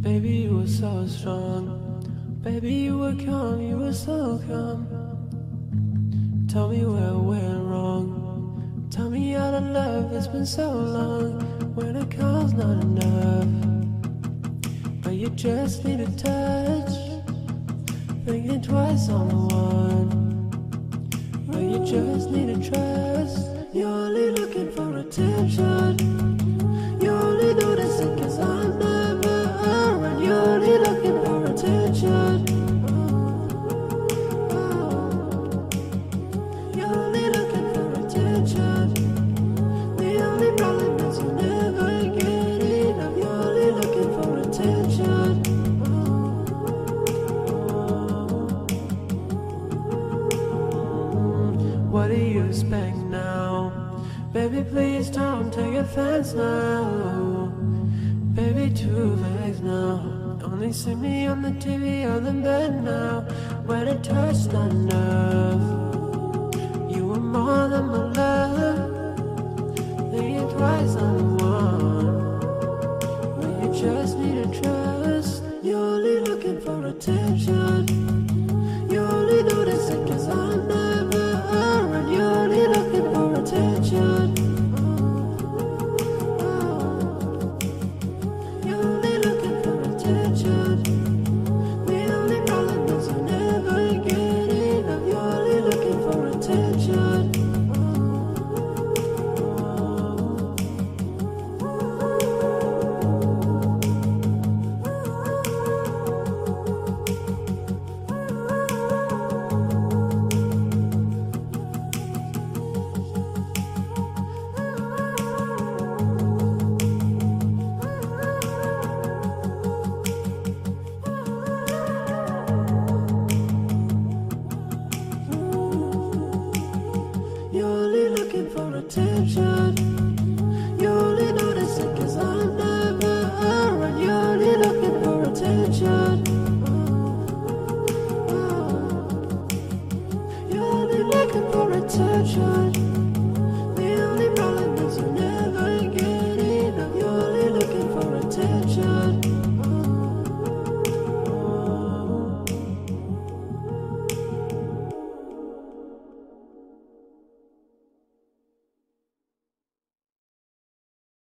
Baby, you were so strong. Baby, you were calm, you were so calm. Tell me where I went wrong. Tell me how to love, it's been so long. When a call's not enough. But you just need a touch. Thinking twice on the one. But you just need a trust. You're only looking for attention. What do you expect now? Baby, please don't take offense now. Baby, two legs now. Only see me on the TV or the bed now. When it touched the nerve, you were more than my love. Thinking twice on one. When you just need to trust, you're only looking for attention. looking for a touch